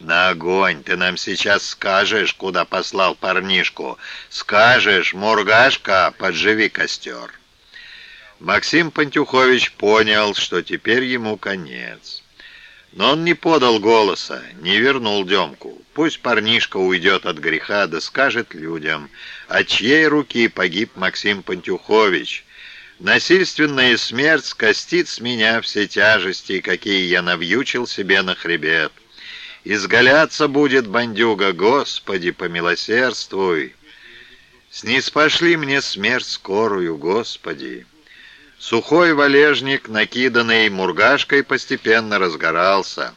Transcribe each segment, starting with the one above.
«На огонь! Ты нам сейчас скажешь, куда послал парнишку. Скажешь, Мургашка, подживи костер». Максим Пантюхович понял, что теперь ему конец. Но он не подал голоса, не вернул Демку. Пусть парнишка уйдет от греха, да скажет людям, от чьей руки погиб Максим Пантюхович. Насильственная смерть скостит с меня все тяжести, какие я навьючил себе на хребет. Изгаляться будет бандюга, Господи, помилосердствуй. Снизпошли мне смерть скорую, Господи. Сухой валежник, накиданный мургашкой, постепенно разгорался.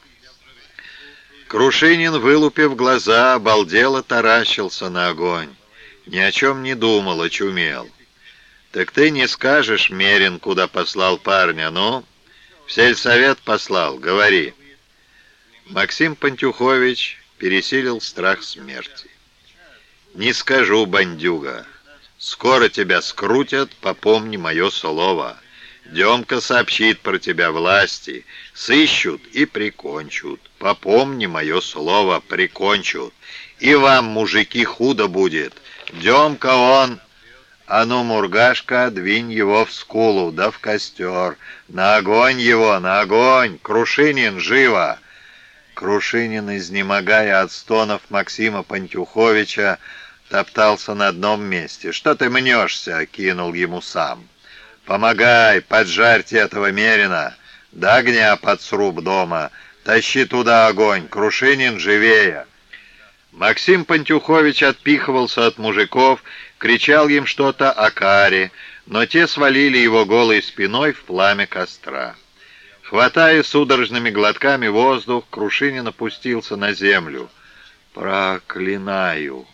Крушинин, вылупив глаза, обалдело таращился на огонь. Ни о чем не думал, очумел. «Так ты не скажешь, Мерин, куда послал парня, ну? В сельсовет послал, говори». Максим Пантюхович пересилил страх смерти. «Не скажу, бандюга. Скоро тебя скрутят, попомни мое слово. Демка сообщит про тебя власти, сыщут и прикончут. Попомни мое слово, прикончут. И вам, мужики, худо будет. Демка он...» «А ну, Мургашка, двинь его в скулу, да в костер! На огонь его, на огонь! Крушинин, живо!» Крушинин, изнемогая от стонов Максима Пантюховича, топтался на одном месте. «Что ты мнешься?» — кинул ему сам. «Помогай, поджарьте этого Мерина, до огня под сруб дома, тащи туда огонь, Крушинин живее!» Максим Пантюхович отпихивался от мужиков, кричал им что-то о каре, но те свалили его голой спиной в пламя костра. Хватая судорожными глотками воздух, Крушинин опустился на землю. «Проклинаю!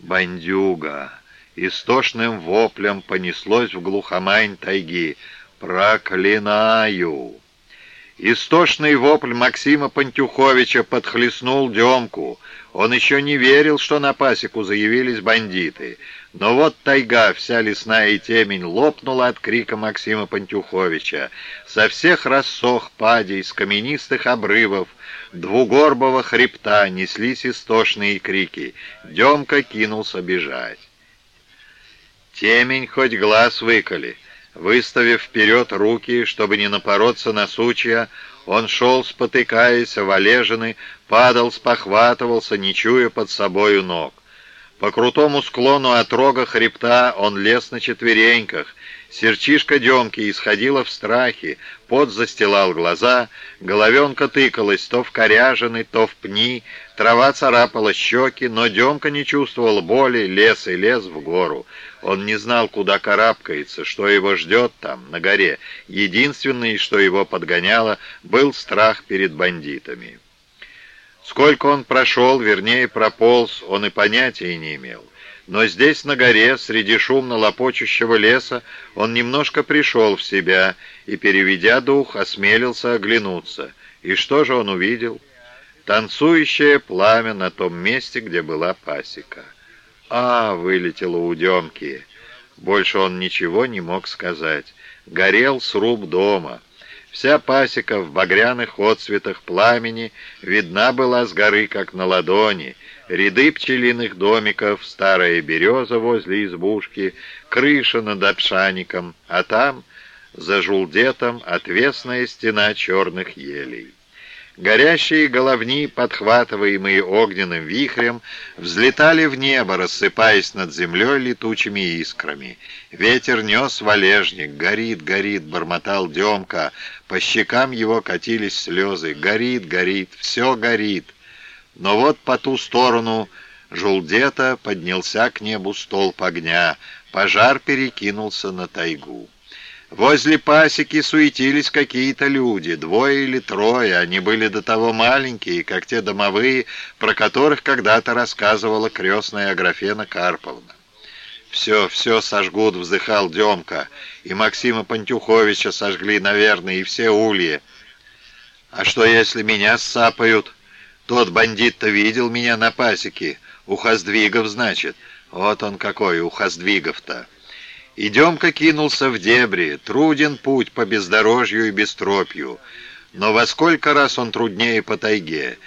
Бандюга!» Истошным воплем понеслось в глухомань тайги. «Проклинаю!» Истошный вопль Максима Пантюховича подхлестнул Демку. Он еще не верил, что на пасеку заявились бандиты. Но вот тайга, вся лесная и темень, лопнула от крика Максима Пантюховича. Со всех рассох падей, с каменистых обрывов, двугорбого хребта неслись истошные крики. Демка кинулся бежать. Темень хоть глаз выколи. Выставив вперед руки, чтобы не напороться на сучья, он шел, спотыкаясь, валежины, падал, спохватывался, не чуя под собою ног. По крутому склону от рога хребта он лез на четвереньках. Серчишка Демки исходила в страхе, пот застилал глаза, головенка тыкалась то в коряжины, то в пни, трава царапала щеки, но Демка не чувствовал боли, лез и лез в гору. Он не знал, куда карабкается, что его ждет там, на горе. Единственное, что его подгоняло, был страх перед бандитами. Сколько он прошел, вернее прополз, он и понятия не имел. Но здесь, на горе, среди шумно лопочущего леса, он немножко пришел в себя и, переведя дух, осмелился оглянуться. И что же он увидел? Танцующее пламя на том месте, где была пасека. «А!» — вылетело у Демки. Больше он ничего не мог сказать. Горел сруб дома. Вся пасека в багряных отцветах пламени видна была с горы, как на ладони. Ряды пчелиных домиков, старая береза возле избушки, крыша над обшаником, а там, за жулдетом, отвесная стена черных елей. Горящие головни, подхватываемые огненным вихрем, взлетали в небо, рассыпаясь над землей летучими искрами. Ветер нес валежник, горит, горит, бормотал Демка. По щекам его катились слезы. Горит, горит, все горит. Но вот по ту сторону жулдета поднялся к небу столб огня. Пожар перекинулся на тайгу. Возле пасеки суетились какие-то люди, двое или трое. Они были до того маленькие, как те домовые, про которых когда-то рассказывала крестная Аграфена Карповна. «Все, все сожгут», — вздыхал Демка. «И Максима Пантюховича сожгли, наверное, и все ульи. А что, если меня сцапают? Тот бандит-то видел меня на пасеке. Ухоздвигов, значит. Вот он какой, Ухоздвигов-то». Идем-ка кинулся в дебри, труден путь по бездорожью и бестропью, но во сколько раз он труднее по тайге.